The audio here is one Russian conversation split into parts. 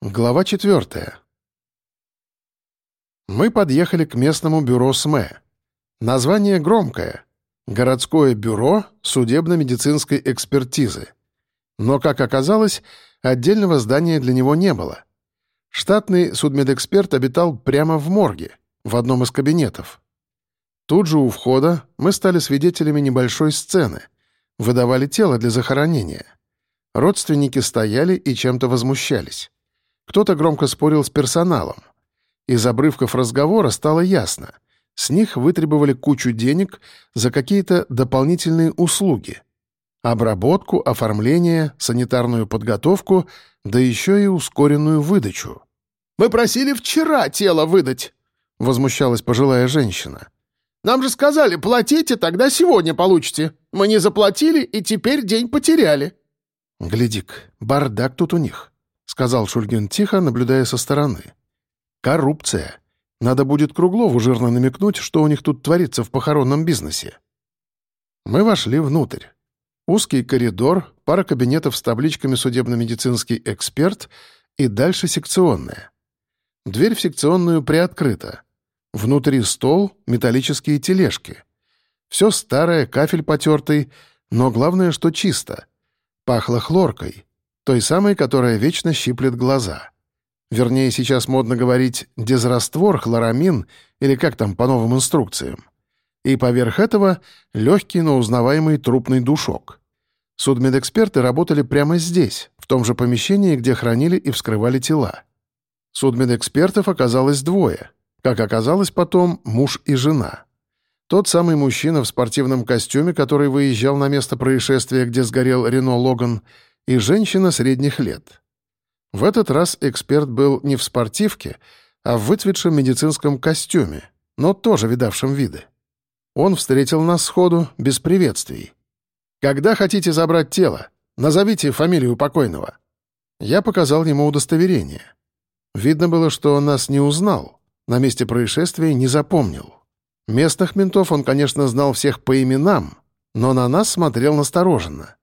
Глава четвертая. Мы подъехали к местному бюро СМЭ. Название громкое — «Городское бюро судебно-медицинской экспертизы». Но, как оказалось, отдельного здания для него не было. Штатный судмедэксперт обитал прямо в морге, в одном из кабинетов. Тут же у входа мы стали свидетелями небольшой сцены. Выдавали тело для захоронения. Родственники стояли и чем-то возмущались. Кто-то громко спорил с персоналом. Из обрывков разговора стало ясно. С них вытребовали кучу денег за какие-то дополнительные услуги. Обработку, оформление, санитарную подготовку, да еще и ускоренную выдачу. «Мы просили вчера тело выдать», — возмущалась пожилая женщина. «Нам же сказали, платите, тогда сегодня получите. Мы не заплатили и теперь день потеряли». «Гляди-ка, бардак тут у них», — сказал Шульгин тихо, наблюдая со стороны. «Коррупция. Надо будет Круглову жирно намекнуть, что у них тут творится в похоронном бизнесе». Мы вошли внутрь. Узкий коридор, пара кабинетов с табличками «Судебно-медицинский эксперт» и дальше секционная. Дверь в секционную приоткрыта. Внутри стол, металлические тележки. Все старое, кафель потертый, но главное, что чисто. Пахло хлоркой — той самой, которая вечно щиплет глаза. Вернее, сейчас модно говорить «дезраствор», «хлорамин» или как там по новым инструкциям. И поверх этого легкий, но узнаваемый трупный душок. Судмедэксперты работали прямо здесь, в том же помещении, где хранили и вскрывали тела. Судмедэкспертов оказалось двое. Как оказалось потом, муж и жена. Тот самый мужчина в спортивном костюме, который выезжал на место происшествия, где сгорел Рено Логан, и женщина средних лет. В этот раз эксперт был не в спортивке, а в выцветшем медицинском костюме, но тоже видавшем виды. Он встретил нас сходу без приветствий. «Когда хотите забрать тело? Назовите фамилию покойного». Я показал ему удостоверение. Видно было, что он нас не узнал, на месте происшествия не запомнил. Местных ментов он, конечно, знал всех по именам, но на нас смотрел настороженно.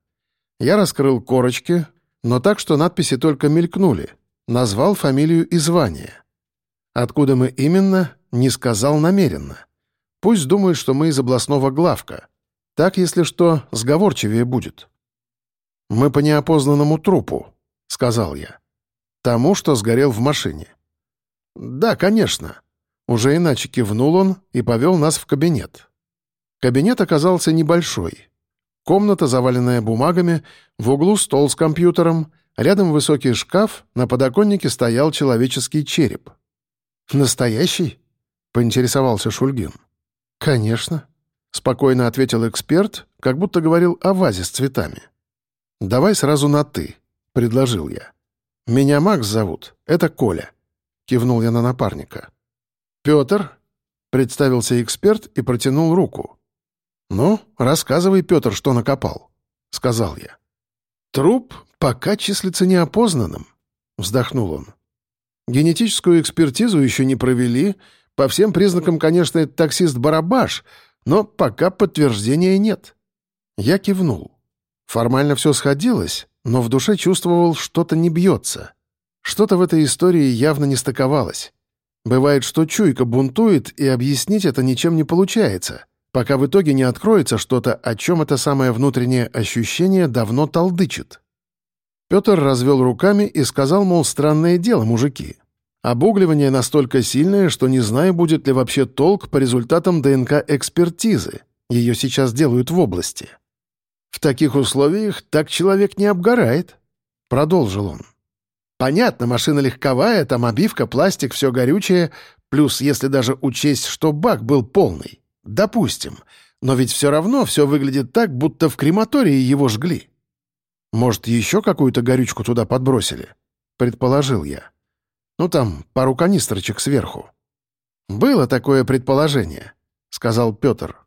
Я раскрыл корочки, но так, что надписи только мелькнули. Назвал фамилию и звание. Откуда мы именно, не сказал намеренно. Пусть думают, что мы из областного главка. Так, если что, сговорчивее будет. «Мы по неопознанному трупу», — сказал я. «Тому, что сгорел в машине». «Да, конечно». Уже иначе кивнул он и повел нас в кабинет. Кабинет оказался небольшой. Комната, заваленная бумагами, в углу стол с компьютером, рядом высокий шкаф, на подоконнике стоял человеческий череп. «Настоящий?» — поинтересовался Шульгин. «Конечно», — спокойно ответил эксперт, как будто говорил о вазе с цветами. «Давай сразу на «ты», — предложил я. «Меня Макс зовут, это Коля», — кивнул я на напарника. «Петр», — представился эксперт и протянул руку. «Ну, рассказывай, Петр, что накопал», — сказал я. «Труп пока числится неопознанным», — вздохнул он. «Генетическую экспертизу еще не провели. По всем признакам, конечно, это таксист-барабаш, но пока подтверждения нет». Я кивнул. Формально все сходилось, но в душе чувствовал, что-то не бьется. Что-то в этой истории явно не стыковалось. Бывает, что чуйка бунтует, и объяснить это ничем не получается — пока в итоге не откроется что-то, о чем это самое внутреннее ощущение давно толдычит. Петр развел руками и сказал, мол, странное дело, мужики. Обугливание настолько сильное, что не знаю, будет ли вообще толк по результатам ДНК-экспертизы. Ее сейчас делают в области. В таких условиях так человек не обгорает, — продолжил он. Понятно, машина легковая, там обивка, пластик, все горючее, плюс если даже учесть, что бак был полный. Допустим. Но ведь все равно все выглядит так, будто в крематории его жгли. Может, еще какую-то горючку туда подбросили? Предположил я. Ну там, пару канистрочек сверху. Было такое предположение, сказал Петр.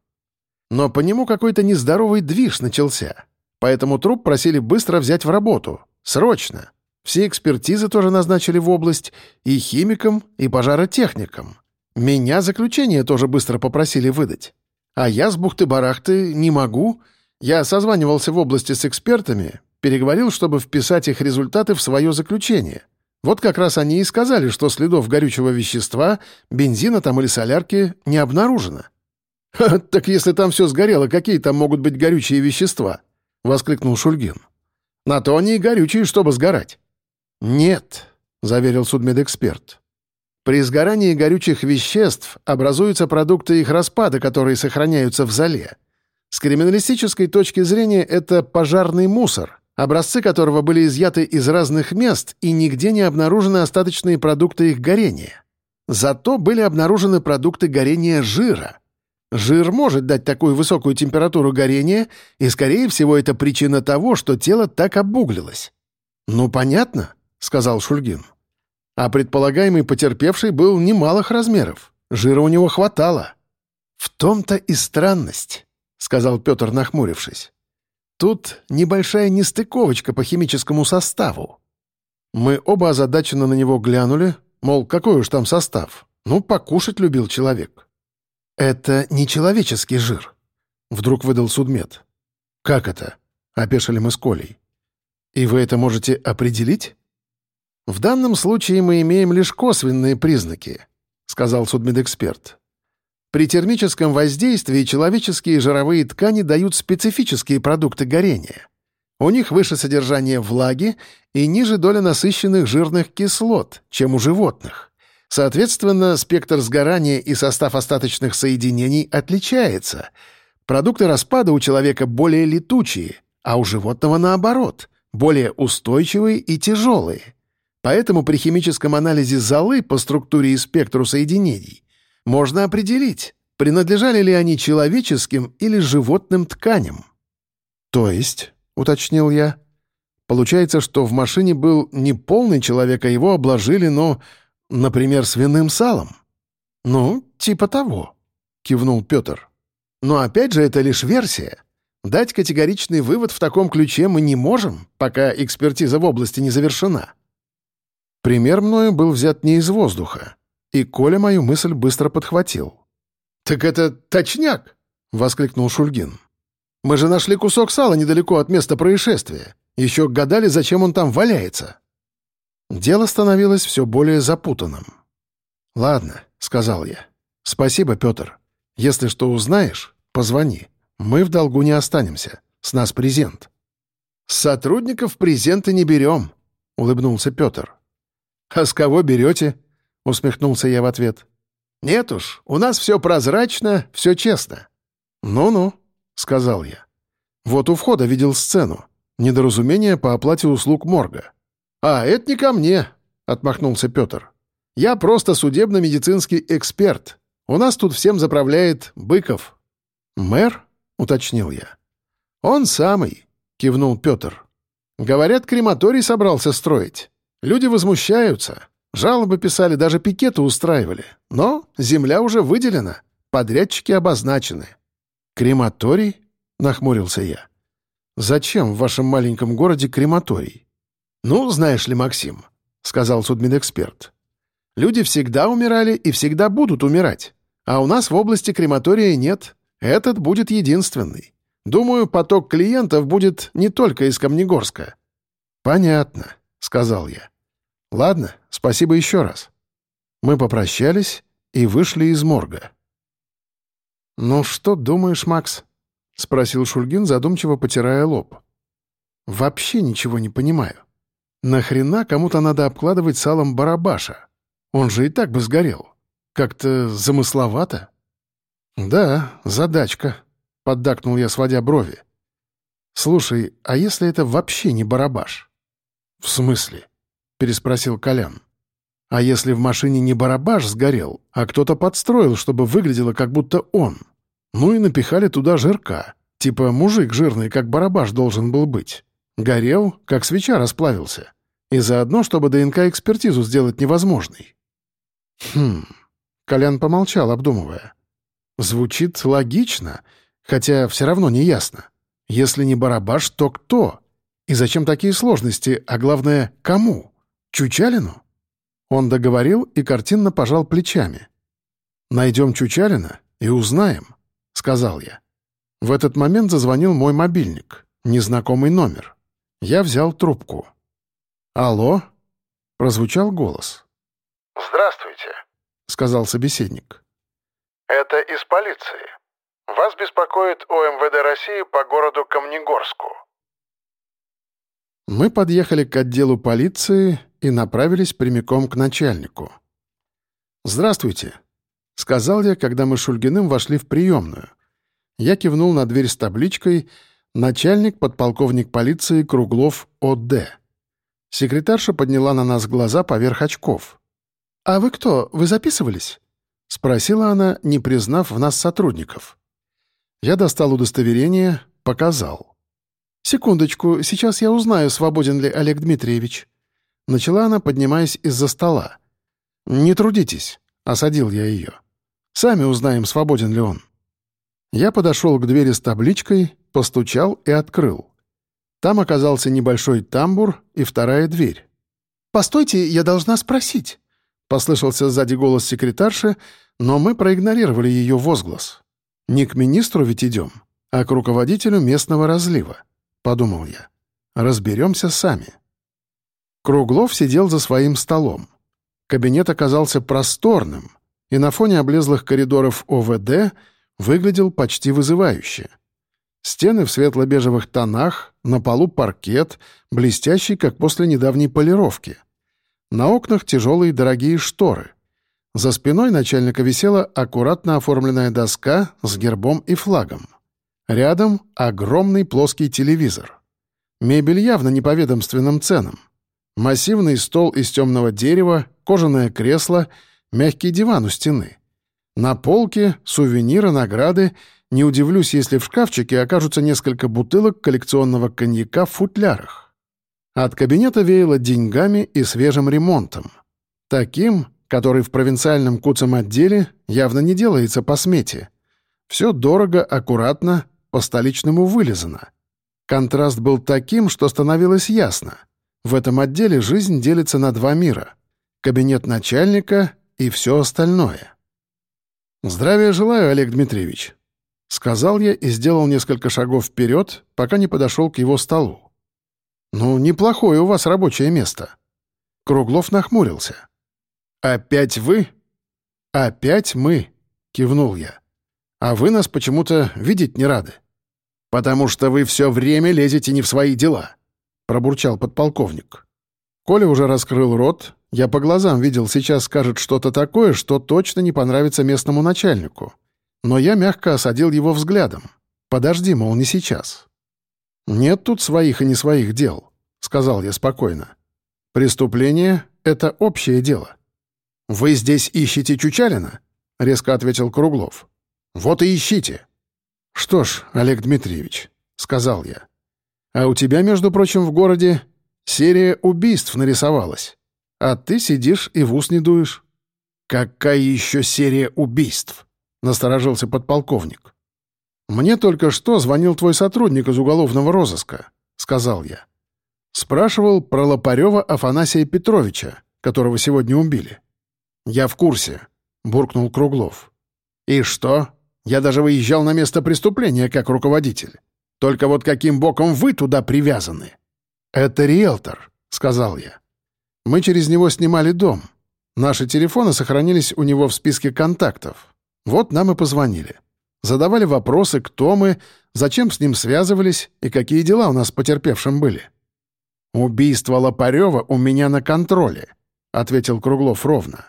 Но по нему какой-то нездоровый движ начался. Поэтому труп просили быстро взять в работу. Срочно. Все экспертизы тоже назначили в область, и химикам, и пожаротехникам. Меня заключение тоже быстро попросили выдать. А я с бухты-барахты не могу. Я созванивался в области с экспертами, переговорил, чтобы вписать их результаты в свое заключение. Вот как раз они и сказали, что следов горючего вещества, бензина там или солярки не обнаружено. «Ха, так если там все сгорело, какие там могут быть горючие вещества?» — воскликнул Шульгин. «На то они и горючие, чтобы сгорать». «Нет», — заверил судмедэксперт. «При сгорании горючих веществ образуются продукты их распада, которые сохраняются в зале. С криминалистической точки зрения это пожарный мусор, образцы которого были изъяты из разных мест и нигде не обнаружены остаточные продукты их горения. Зато были обнаружены продукты горения жира. Жир может дать такую высокую температуру горения, и, скорее всего, это причина того, что тело так обуглилось. «Ну, понятно», — сказал Шульгин. А предполагаемый потерпевший был немалых размеров. Жира у него хватало. «В том-то и странность», — сказал Петр, нахмурившись. Тут небольшая нестыковочка по химическому составу. Мы оба озадаченно на него глянули, мол, какой уж там состав. Ну, покушать любил человек. «Это не человеческий жир», — вдруг выдал судмед. «Как это?» — опешили мы с Колей. «И вы это можете определить?» «В данном случае мы имеем лишь косвенные признаки», — сказал судмедэксперт. При термическом воздействии человеческие жировые ткани дают специфические продукты горения. У них выше содержание влаги и ниже доля насыщенных жирных кислот, чем у животных. Соответственно, спектр сгорания и состав остаточных соединений отличается. Продукты распада у человека более летучие, а у животного наоборот, более устойчивые и тяжелые. Поэтому при химическом анализе золы по структуре и спектру соединений можно определить, принадлежали ли они человеческим или животным тканям. «То есть», — уточнил я, — «получается, что в машине был не полный человек, а его обложили, но, например, свиным салом?» «Ну, типа того», — кивнул Петр. «Но опять же, это лишь версия. Дать категоричный вывод в таком ключе мы не можем, пока экспертиза в области не завершена». Пример мною был взят не из воздуха. И Коля мою мысль быстро подхватил. «Так это точняк!» — воскликнул Шульгин. «Мы же нашли кусок сала недалеко от места происшествия. Еще гадали, зачем он там валяется». Дело становилось все более запутанным. «Ладно», — сказал я. «Спасибо, Петр. Если что узнаешь, позвони. Мы в долгу не останемся. С нас презент». «С сотрудников презенты не берем», — улыбнулся Петр. «А с кого берете?» — усмехнулся я в ответ. «Нет уж, у нас все прозрачно, все честно». «Ну-ну», — сказал я. «Вот у входа видел сцену. Недоразумение по оплате услуг морга». «А, это не ко мне», — отмахнулся Петр. «Я просто судебно-медицинский эксперт. У нас тут всем заправляет Быков». «Мэр?» — уточнил я. «Он самый», — кивнул Петр. «Говорят, крематорий собрался строить. Люди возмущаются. Жалобы писали, даже пикеты устраивали. Но земля уже выделена, подрядчики обозначены. «Крематорий?» — нахмурился я. «Зачем в вашем маленьком городе крематорий?» «Ну, знаешь ли, Максим», — сказал судмедэксперт. «Люди всегда умирали и всегда будут умирать. А у нас в области крематория нет. Этот будет единственный. Думаю, поток клиентов будет не только из Камнегорска». «Понятно», — сказал я. «Ладно, спасибо еще раз». Мы попрощались и вышли из морга. «Ну что думаешь, Макс?» — спросил Шульгин, задумчиво потирая лоб. «Вообще ничего не понимаю. Нахрена кому-то надо обкладывать салом барабаша? Он же и так бы сгорел. Как-то замысловато». «Да, задачка», — поддакнул я, сводя брови. «Слушай, а если это вообще не барабаш?» «В смысле?» — переспросил Колян. «А если в машине не барабаш сгорел, а кто-то подстроил, чтобы выглядело, как будто он? Ну и напихали туда жирка. Типа мужик жирный, как барабаш должен был быть. Горел, как свеча расплавился. И заодно, чтобы ДНК-экспертизу сделать невозможной». «Хм...» — Колян помолчал, обдумывая. «Звучит логично, хотя все равно не ясно. Если не барабаш, то кто? И зачем такие сложности, а главное, кому?» Чучалину?» Он договорил и картинно пожал плечами. «Найдем Чучалина и узнаем», — сказал я. В этот момент зазвонил мой мобильник, незнакомый номер. Я взял трубку. «Алло?» прозвучал голос. «Здравствуйте», — сказал собеседник. «Это из полиции. Вас беспокоит ОМВД России по городу Камнегорску». Мы подъехали к отделу полиции и направились прямиком к начальнику. «Здравствуйте», — сказал я, когда мы с Шульгиным вошли в приемную. Я кивнул на дверь с табличкой «Начальник подполковник полиции Круглов О.Д.». Секретарша подняла на нас глаза поверх очков. «А вы кто, вы записывались?» — спросила она, не признав в нас сотрудников. Я достал удостоверение, показал. «Секундочку, сейчас я узнаю, свободен ли Олег Дмитриевич». Начала она, поднимаясь из-за стола. «Не трудитесь», — осадил я ее. «Сами узнаем, свободен ли он». Я подошел к двери с табличкой, постучал и открыл. Там оказался небольшой тамбур и вторая дверь. «Постойте, я должна спросить», — послышался сзади голос секретарши, но мы проигнорировали ее возглас. «Не к министру ведь идем, а к руководителю местного разлива», — подумал я. «Разберемся сами». Круглов сидел за своим столом. Кабинет оказался просторным, и на фоне облезлых коридоров ОВД выглядел почти вызывающе. Стены в светло-бежевых тонах, на полу паркет, блестящий, как после недавней полировки. На окнах тяжелые дорогие шторы. За спиной начальника висела аккуратно оформленная доска с гербом и флагом. Рядом огромный плоский телевизор. Мебель явно не по ведомственным ценам. Массивный стол из темного дерева, кожаное кресло, мягкий диван у стены. На полке сувениры, награды — не удивлюсь, если в шкафчике окажутся несколько бутылок коллекционного коньяка в футлярах. От кабинета веяло деньгами и свежим ремонтом. Таким, который в провинциальном куцем отделе явно не делается по смете. Все дорого, аккуратно, по-столичному вылезано. Контраст был таким, что становилось ясно. В этом отделе жизнь делится на два мира — кабинет начальника и все остальное. «Здравия желаю, Олег Дмитриевич», — сказал я и сделал несколько шагов вперед, пока не подошел к его столу. «Ну, неплохое у вас рабочее место». Круглов нахмурился. «Опять вы?» «Опять мы», — кивнул я. «А вы нас почему-то видеть не рады». «Потому что вы все время лезете не в свои дела», — пробурчал подполковник. Коля уже раскрыл рот, я по глазам видел, сейчас скажет что-то такое, что точно не понравится местному начальнику но я мягко осадил его взглядом. «Подожди, мол, не сейчас». «Нет тут своих и не своих дел», — сказал я спокойно. «Преступление — это общее дело». «Вы здесь ищете Чучалина?» — резко ответил Круглов. «Вот и ищите». «Что ж, Олег Дмитриевич», — сказал я. «А у тебя, между прочим, в городе серия убийств нарисовалась. А ты сидишь и в ус не дуешь». «Какая еще серия убийств?» — насторожился подполковник. «Мне только что звонил твой сотрудник из уголовного розыска», — сказал я. Спрашивал про Лопарева Афанасия Петровича, которого сегодня убили. «Я в курсе», — буркнул Круглов. «И что? Я даже выезжал на место преступления как руководитель. Только вот каким боком вы туда привязаны?» «Это риэлтор», — сказал я. «Мы через него снимали дом. Наши телефоны сохранились у него в списке контактов. Вот нам и позвонили. Задавали вопросы, кто мы, зачем с ним связывались и какие дела у нас потерпевшим были. «Убийство Лопарева у меня на контроле», — ответил Круглов ровно.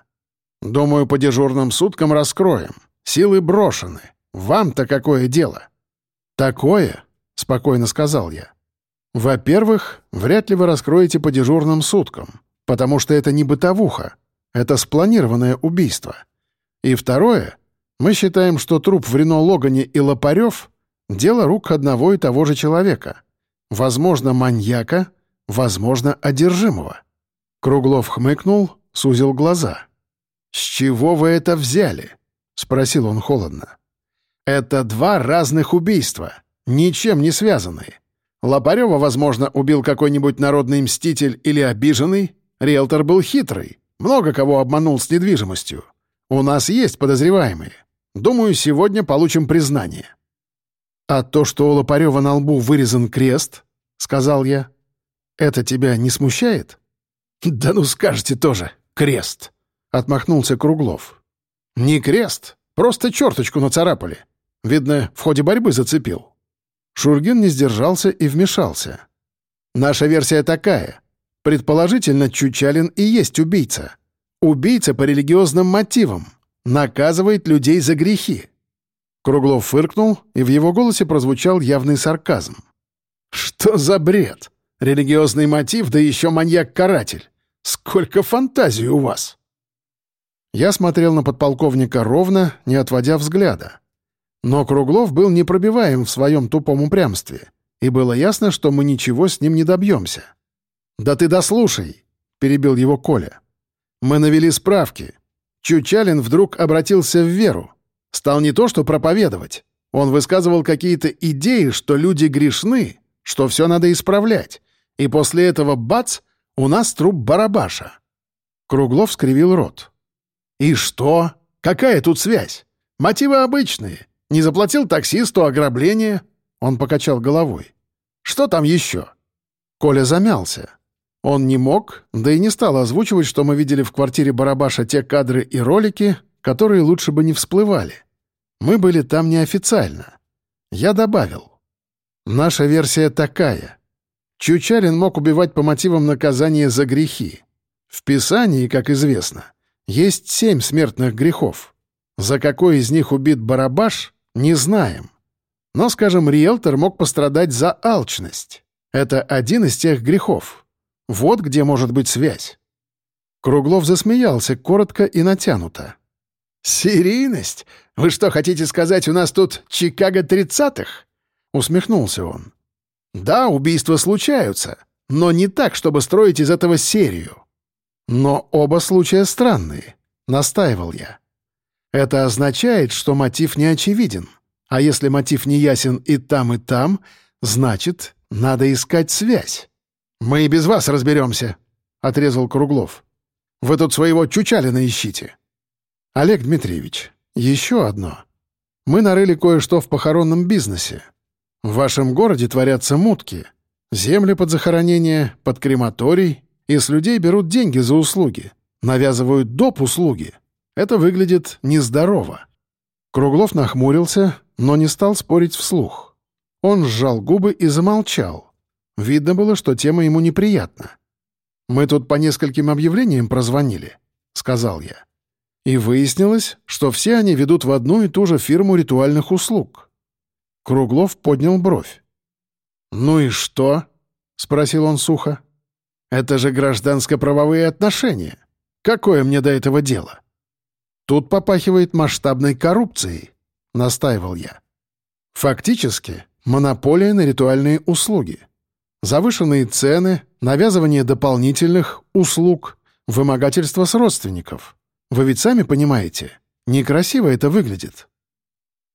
«Думаю, по дежурным суткам раскроем. Силы брошены. Вам-то какое дело?» «Такое?» — спокойно сказал я. «Во-первых, вряд ли вы раскроете по дежурным суткам, потому что это не бытовуха. Это спланированное убийство. И второе, мы считаем, что труп в Рено Логане и Лопарев — дело рук одного и того же человека. Возможно, маньяка, возможно, одержимого. Круглов хмыкнул, сузил глаза. «С чего вы это взяли?» — спросил он холодно. «Это два разных убийства, ничем не связанные. Лопарева, возможно, убил какой-нибудь народный мститель или обиженный. Риэлтор был хитрый, много кого обманул с недвижимостью. У нас есть подозреваемые. Думаю, сегодня получим признание». «А то, что у Лопарева на лбу вырезан крест, — сказал я, — это тебя не смущает?» «Да ну скажете тоже, крест!» — отмахнулся Круглов. «Не крест, просто черточку нацарапали. Видно, в ходе борьбы зацепил». Шургин не сдержался и вмешался. «Наша версия такая. Предположительно, Чучалин и есть убийца. Убийца по религиозным мотивам. Наказывает людей за грехи». Круглов фыркнул, и в его голосе прозвучал явный сарказм. «Что за бред? Религиозный мотив, да еще маньяк-каратель. Сколько фантазий у вас!» Я смотрел на подполковника ровно, не отводя взгляда. Но Круглов был непробиваем в своем тупом упрямстве, и было ясно, что мы ничего с ним не добьемся. «Да ты дослушай!» — перебил его Коля. «Мы навели справки. Чучалин вдруг обратился в веру. Стал не то что проповедовать. Он высказывал какие-то идеи, что люди грешны, что все надо исправлять. И после этого бац, у нас труп барабаша. Круглов скривил рот. «И что? Какая тут связь? Мотивы обычные. Не заплатил таксисту ограбление?» Он покачал головой. «Что там еще?» Коля замялся. Он не мог, да и не стал озвучивать, что мы видели в квартире Барабаша те кадры и ролики, которые лучше бы не всплывали. Мы были там неофициально. Я добавил. Наша версия такая. Чучарин мог убивать по мотивам наказания за грехи. В Писании, как известно, есть семь смертных грехов. За какой из них убит Барабаш, не знаем. Но, скажем, риэлтор мог пострадать за алчность. Это один из тех грехов. Вот где может быть связь. Круглов засмеялся коротко и натянуто. «Серийность? Вы что, хотите сказать, у нас тут Чикаго тридцатых?» Усмехнулся он. Да, убийства случаются, но не так, чтобы строить из этого серию. Но оба случая странные, настаивал я. Это означает, что мотив не очевиден. А если мотив не ясен и там, и там, значит, надо искать связь. «Мы и без вас разберемся», — отрезал Круглов. «Вы тут своего Чучалина ищите». «Олег Дмитриевич, еще одно. Мы нарыли кое-что в похоронном бизнесе. В вашем городе творятся мутки. Земли под захоронение, под крематорий, и с людей берут деньги за услуги. Навязывают доп. услуги. Это выглядит нездорово. Круглов нахмурился, но не стал спорить вслух. Он сжал губы и замолчал. Видно было, что тема ему неприятна. «Мы тут по нескольким объявлениям прозвонили», — сказал я. И выяснилось, что все они ведут в одну и ту же фирму ритуальных услуг. Круглов поднял бровь. «Ну и что?» — спросил он сухо. «Это же гражданско-правовые отношения. Какое мне до этого дело?» «Тут попахивает масштабной коррупцией», — настаивал я. «Фактически, монополия на ритуальные услуги. Завышенные цены, навязывание дополнительных услуг, вымогательство с родственников. Вы ведь сами понимаете, некрасиво это выглядит».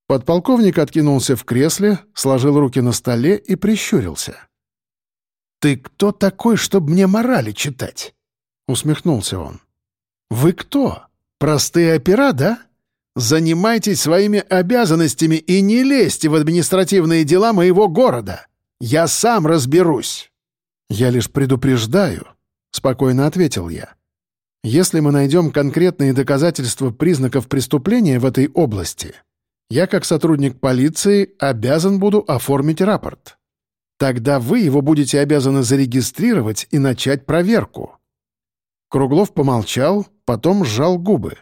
Подполковник откинулся в кресле, сложил руки на столе и прищурился. «Ты кто такой, чтобы мне морали читать?» — усмехнулся он. «Вы кто? Простые опера, да? Занимайтесь своими обязанностями и не лезьте в административные дела моего города. Я сам разберусь». «Я лишь предупреждаю», — спокойно ответил я. «Если мы найдем конкретные доказательства признаков преступления в этой области, я, как сотрудник полиции, обязан буду оформить рапорт. Тогда вы его будете обязаны зарегистрировать и начать проверку». Круглов помолчал, потом сжал губы.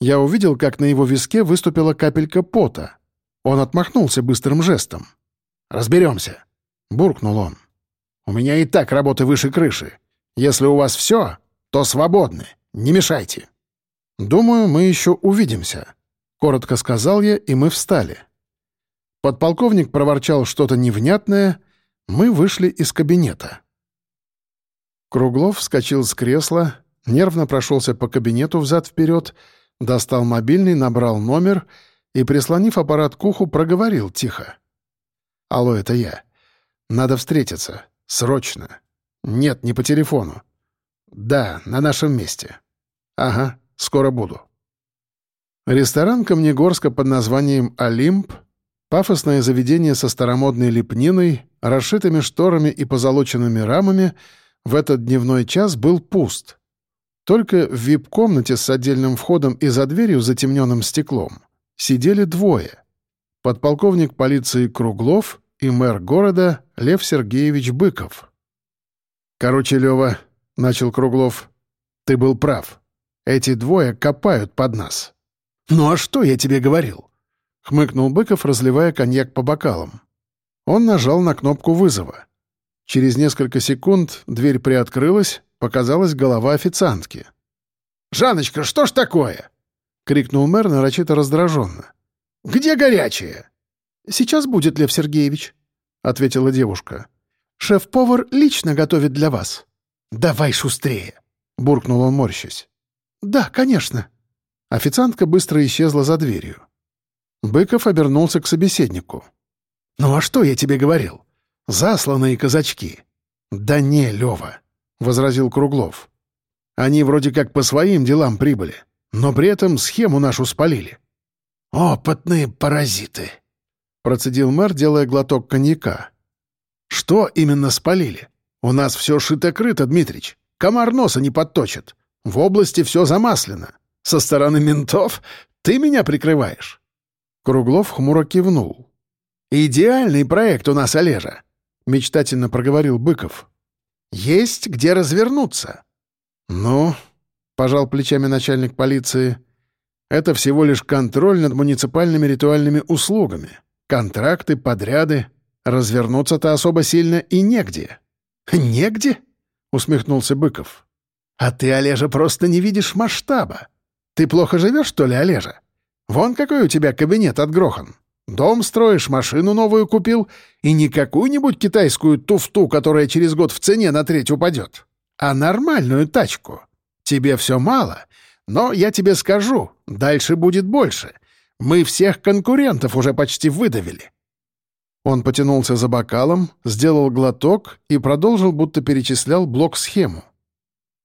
Я увидел, как на его виске выступила капелька пота. Он отмахнулся быстрым жестом. «Разберемся», — буркнул он. «У меня и так работы выше крыши. Если у вас все, то свободны. Не мешайте». «Думаю, мы еще увидимся», Коротко сказал я, и мы встали. Подполковник проворчал что-то невнятное, мы вышли из кабинета. Круглов вскочил с кресла, нервно прошелся по кабинету взад-вперед, достал мобильный, набрал номер и, прислонив аппарат к уху, проговорил тихо. «Алло, это я. Надо встретиться. Срочно. Нет, не по телефону. Да, на нашем месте. Ага, скоро буду». Ресторан Камнегорска под названием «Олимп» — пафосное заведение со старомодной лепниной, расшитыми шторами и позолоченными рамами в этот дневной час был пуст. Только в вип-комнате с отдельным входом и за дверью, затемненным стеклом, сидели двое. Подполковник полиции Круглов и мэр города Лев Сергеевич Быков. «Короче, Лева», — начал Круглов, — «ты был прав. Эти двое копают под нас». «Ну а что я тебе говорил?» — хмыкнул Быков, разливая коньяк по бокалам. Он нажал на кнопку вызова. Через несколько секунд дверь приоткрылась, показалась голова официантки. «Жанночка, что ж такое?» — крикнул мэр нарочито раздраженно. «Где горячее?» «Сейчас будет, Лев Сергеевич», — ответила девушка. «Шеф-повар лично готовит для вас». «Давай шустрее», — буркнул он, морщась. «Да, конечно». Официантка быстро исчезла за дверью. Быков обернулся к собеседнику. «Ну а что я тебе говорил? Засланные казачки». «Да не, Лёва», — возразил Круглов. «Они вроде как по своим делам прибыли, но при этом схему нашу спалили». «Опытные паразиты», — процедил мэр, делая глоток коньяка. «Что именно спалили? У нас все шито-крыто, Дмитрич. Комар носа не подточит. В области все замаслено. Со стороны ментов ты меня прикрываешь». Круглов хмуро кивнул. «Идеальный проект у нас, Олежа», — мечтательно проговорил Быков. «Есть где развернуться». «Ну», — пожал плечами начальник полиции, — «это всего лишь контроль над муниципальными ритуальными услугами. Контракты, подряды. Развернуться-то особо сильно и негде». «Негде?» — усмехнулся Быков. «А ты, Олежа, просто не видишь масштаба. Ты плохо живешь, что ли, Олежа? Вон какой у тебя кабинет отгрохан. Дом строишь, машину новую купил, и не какую-нибудь китайскую туфту, которая через год в цене на треть упадет, а нормальную тачку. Тебе все мало, но я тебе скажу, дальше будет больше. Мы всех конкурентов уже почти выдавили». Он потянулся за бокалом, сделал глоток и продолжил, будто перечислял блок-схему.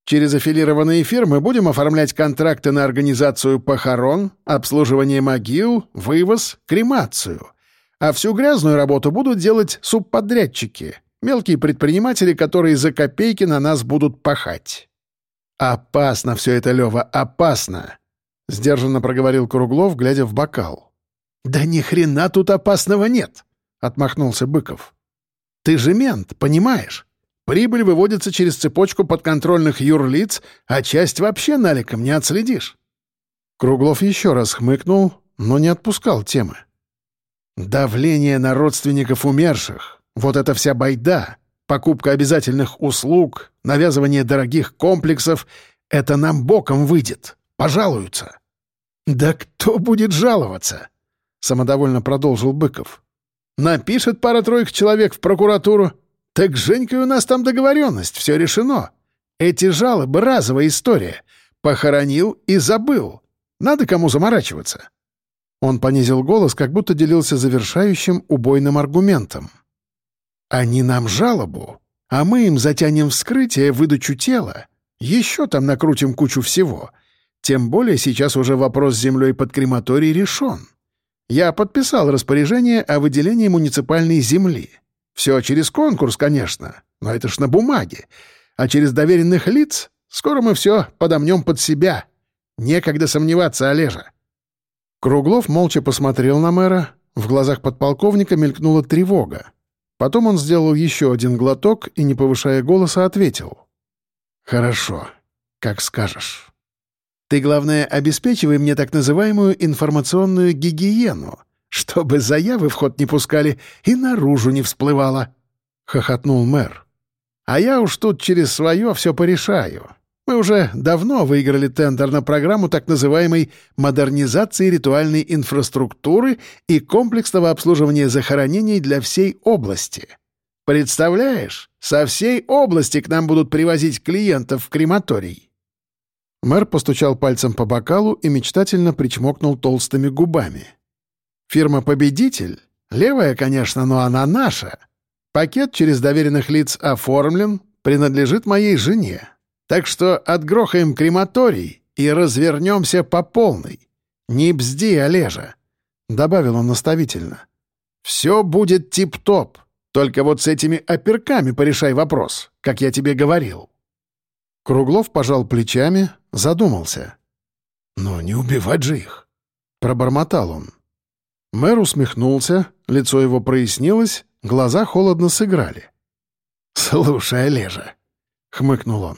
Через аффилированные фирмы будем оформлять контракты на организацию похорон, обслуживание могил, вывоз, кремацию. А всю грязную работу будут делать субподрядчики, мелкие предприниматели, которые за копейки на нас будут пахать. «Опасно все это, Лева, опасно!» — сдержанно проговорил Круглов, глядя в бокал. «Да ни хрена тут опасного нет!» — отмахнулся Быков. «Ты же мент, понимаешь? Прибыль выводится через цепочку подконтрольных юрлиц, а часть вообще наликом не отследишь». Круглов еще раз хмыкнул, но не отпускал темы. «Давление на родственников умерших — вот эта вся байда, покупка обязательных услуг, навязывание дорогих комплексов — это нам боком выйдет, пожалуются». «Да кто будет жаловаться?» — самодовольно продолжил Быков. «Напишет пара-тройка человек в прокуратуру, «Так с Женькой у нас там договоренность, все решено. Эти жалобы — разовая история. Похоронил и забыл. Надо кому заморачиваться». Он понизил голос, как будто делился завершающим убойным аргументом. «Они нам жалобу, а мы им затянем вскрытие, выдачу тела. Еще там накрутим кучу всего. Тем более сейчас уже вопрос с землей под крематорий решен. Я подписал распоряжение о выделении муниципальной земли. Все через конкурс, конечно, но это ж на бумаге. А через доверенных лиц скоро мы все подомнем под себя. Некогда сомневаться, Олежа». Круглов молча посмотрел на мэра. В глазах подполковника мелькнула тревога. Потом он сделал еще один глоток и, не повышая голоса, ответил. «Хорошо, как скажешь. Ты, главное, обеспечивай мне так называемую информационную гигиену чтобы заявы в ход не пускали и наружу не всплывало», — хохотнул мэр. «А я уж тут через свое все порешаю. Мы уже давно выиграли тендер на программу так называемой модернизации ритуальной инфраструктуры и комплексного обслуживания захоронений для всей области. Представляешь, со всей области к нам будут привозить клиентов в крематорий». Мэр постучал пальцем по бокалу и мечтательно причмокнул толстыми губами. Фирма-победитель? Левая, конечно, но она наша. Пакет через доверенных лиц оформлен, принадлежит моей жене. Так что отгрохаем крематорий и развернемся по полной. Не бзди, Олежа», — добавил он наставительно. «Все будет тип-топ, Только вот с этими оперками порешай вопрос, как я тебе говорил». Круглов пожал плечами, задумался. «Но не убивать же их!» — пробормотал он. Мэр усмехнулся, лицо его прояснилось, глаза холодно сыграли. «Слушай, Олежа», — хмыкнул он,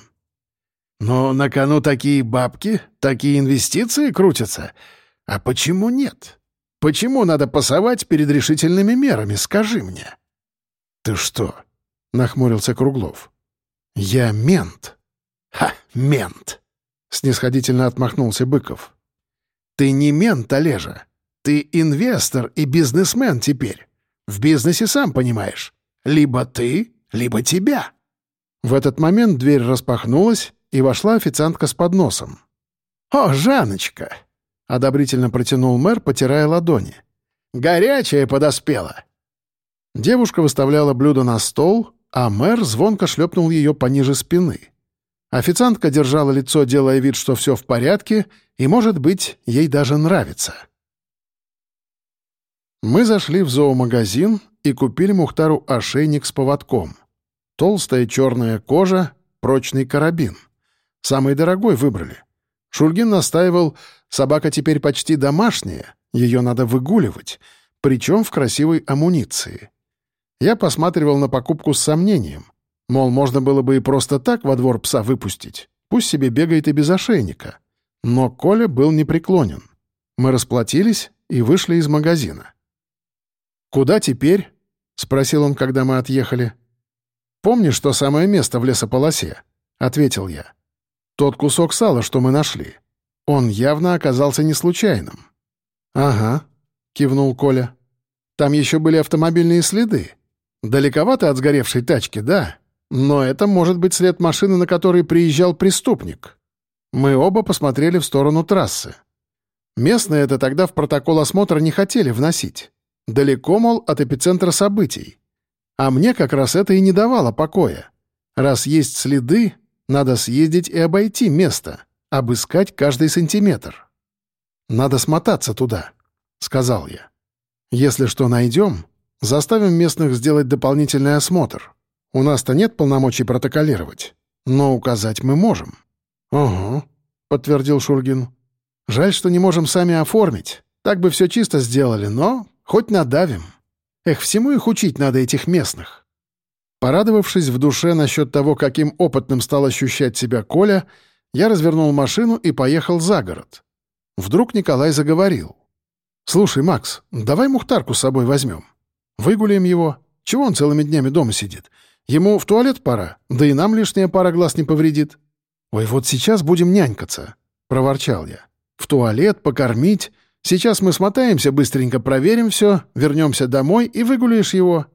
— «но на кону такие бабки, такие инвестиции крутятся. А почему нет? Почему надо пасовать перед решительными мерами, скажи мне?» «Ты что?» — нахмурился Круглов. «Я мент». «Ха, мент!» — снисходительно отмахнулся Быков. «Ты не мент, Олежа. Ты инвестор и бизнесмен теперь. В бизнесе сам понимаешь. Либо ты, либо тебя». В этот момент дверь распахнулась, и вошла официантка с подносом. «О, Жаночка!» — одобрительно протянул мэр, потирая ладони. «Горячая подоспела!» Девушка выставляла блюдо на стол, а мэр звонко шлепнул ее пониже спины. Официантка держала лицо, делая вид, что все в порядке, и, может быть, ей даже нравится. Мы зашли в зоомагазин и купили Мухтару ошейник с поводком. Толстая черная кожа, прочный карабин. Самый дорогой выбрали. Шульгин настаивал, собака теперь почти домашняя, ее надо выгуливать, причем в красивой амуниции. Я посматривал на покупку с сомнением. Мол, можно было бы и просто так во двор пса выпустить. Пусть себе бегает и без ошейника. Но Коля был непреклонен. Мы расплатились и вышли из магазина. «Куда теперь?» — спросил он, когда мы отъехали. «Помнишь то самое место в лесополосе?» — ответил я. «Тот кусок сала, что мы нашли. Он явно оказался не случайным». «Ага», — кивнул Коля. «Там еще были автомобильные следы. Далековато от сгоревшей тачки, да, но это может быть след машины, на которой приезжал преступник». Мы оба посмотрели в сторону трассы. Местные это тогда в протокол осмотра не хотели вносить. Далеко, мол, от эпицентра событий. А мне как раз это и не давало покоя. Раз есть следы, надо съездить и обойти место, обыскать каждый сантиметр. «Надо смотаться туда», — сказал я. «Если что найдем, заставим местных сделать дополнительный осмотр. У нас-то нет полномочий протоколировать, но указать мы можем». «Угу», — подтвердил Шургин. «Жаль, что не можем сами оформить. Так бы все чисто сделали, но Хоть надавим. Эх, всему их учить надо, этих местных. Порадовавшись в душе насчет того, каким опытным стал ощущать себя Коля, я развернул машину и поехал за город. Вдруг Николай заговорил. «Слушай, Макс, давай Мухтарку с собой возьмем. Выгуляем его. Чего он целыми днями дома сидит? Ему в туалет пора, да и нам лишняя пара глаз не повредит». «Ой, вот сейчас будем нянькаться», — проворчал я. «В туалет, покормить, Сейчас мы смотаемся, быстренько проверим все, вернемся домой и выгуляешь его».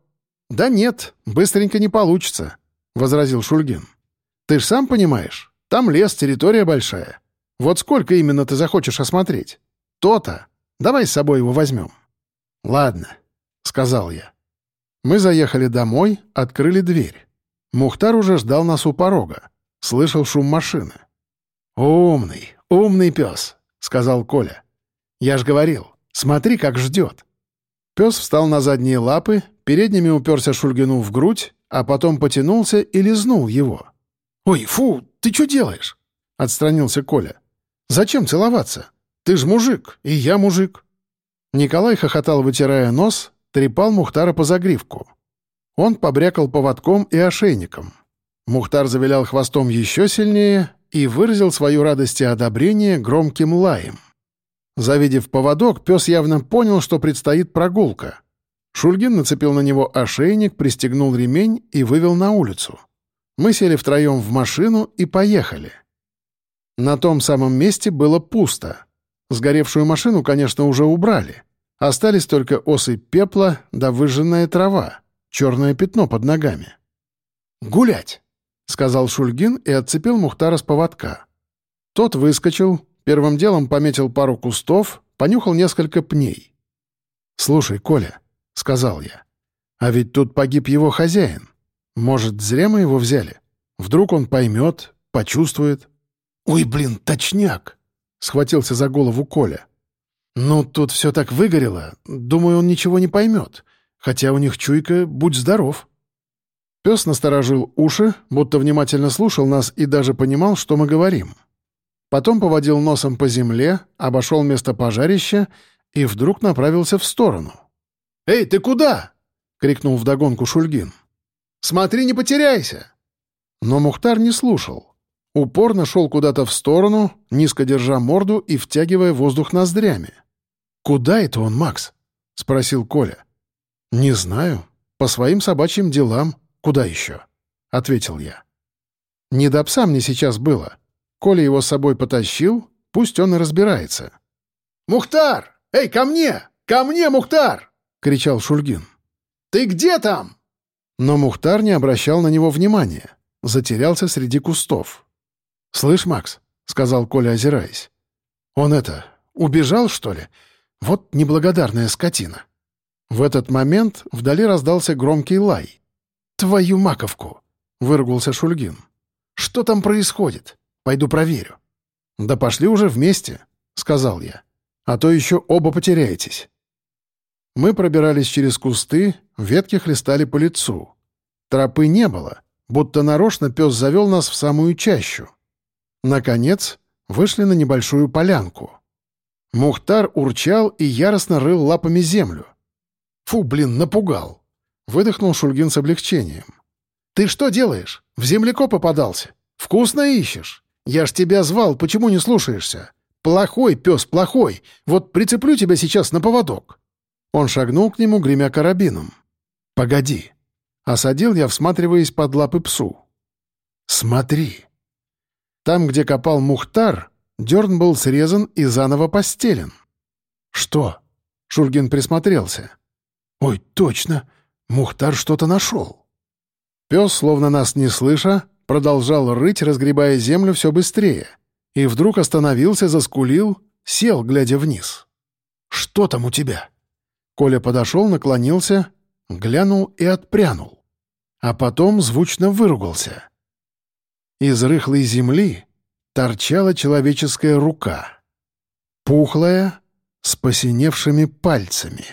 «Да нет, быстренько не получится», — возразил Шульгин. «Ты ж сам понимаешь, там лес, территория большая. Вот сколько именно ты захочешь осмотреть? То-то. Давай с собой его возьмем». «Ладно», — сказал я. Мы заехали домой, открыли дверь. Мухтар уже ждал нас у порога. Слышал шум машины. «Умный, умный пес», — сказал Коля. Я ж говорил, смотри, как ждет». Пес встал на задние лапы, передними уперся Шульгину в грудь, а потом потянулся и лизнул его. «Ой, фу, ты что делаешь?» — отстранился Коля. «Зачем целоваться? Ты ж мужик, и я мужик». Николай хохотал, вытирая нос, трепал Мухтара по загривку. Он побрякал поводком и ошейником. Мухтар завилял хвостом еще сильнее и выразил свою радость и одобрение громким лаем. Завидев поводок, пес явно понял, что предстоит прогулка. Шульгин нацепил на него ошейник, пристегнул ремень и вывел на улицу. Мы сели втроем в машину и поехали. На том самом месте было пусто. Сгоревшую машину, конечно, уже убрали. Остались только осы пепла да выжженная трава, черное пятно под ногами. «Гулять!» — сказал Шульгин и отцепил Мухтара с поводка. Тот выскочил, Первым делом пометил пару кустов, понюхал несколько пней. «Слушай, Коля», — сказал я, — «а ведь тут погиб его хозяин. Может, зря мы его взяли? Вдруг он поймет, почувствует?» «Ой, блин, точняк!» — схватился за голову Коля. «Ну, тут все так выгорело. Думаю, он ничего не поймет. хотя у них чуйка «будь здоров». Пес насторожил уши, будто внимательно слушал нас и даже понимал, что мы говорим. Потом поводил носом по земле, обошел место пожарища и вдруг направился в сторону. «Эй, ты куда?» — крикнул вдогонку Шульгин. «Смотри, не потеряйся!» Но Мухтар не слушал. Упорно шел куда-то в сторону, низко держа морду и втягивая воздух ноздрями. «Куда это он, Макс?» — спросил Коля. «Не знаю. По своим собачьим делам. Куда еще?» — ответил я. «Не до пса мне сейчас было. Коля его с собой потащил, пусть он и разбирается». «Мухтар! Эй, ко мне! Ко мне, Мухтар!» — кричал Шульгин. «Ты где там?» Но Мухтар не обращал на него внимания, затерялся среди кустов. «Слышь, Макс», — сказал Коля, озираясь, — «он это, убежал, что ли? Вот неблагодарная скотина». В этот момент вдали раздался громкий лай. «Твою маковку!» — выругался Шульгин. «Что там происходит? Пойду проверю». «Да пошли уже вместе», — сказал я. «А то еще оба потеряетесь». Мы пробирались через кусты, ветки хлестали по лицу. Тропы не было, будто нарочно пес завел нас в самую чащу. Наконец, вышли на небольшую полянку. Мухтар урчал и яростно рыл лапами землю. «Фу, блин, напугал!» — выдохнул Шульгин с облегчением. «Ты что делаешь? В земляко попадался. Вкусно ищешь. Я ж тебя звал, почему не слушаешься? Плохой пес, плохой. Вот прицеплю тебя сейчас на поводок». Он шагнул к нему, гремя карабином. «Погоди». Осадил я, всматриваясь под лапы псу. «Смотри». Там, где копал Мухтар, дерн был срезан и заново постелен. «Что?» — Шургин присмотрелся. «Ой, точно! Мухтар что-то нашел!» Пес, словно нас не слыша, продолжал рыть, разгребая землю все быстрее, и вдруг остановился, заскулил, сел, глядя вниз. «Что там у тебя?» Коля подошел, наклонился, глянул и отпрянул. А потом звучно выругался. Из рыхлой земли торчала человеческая рука. Пухлая, с посиневшими пальцами.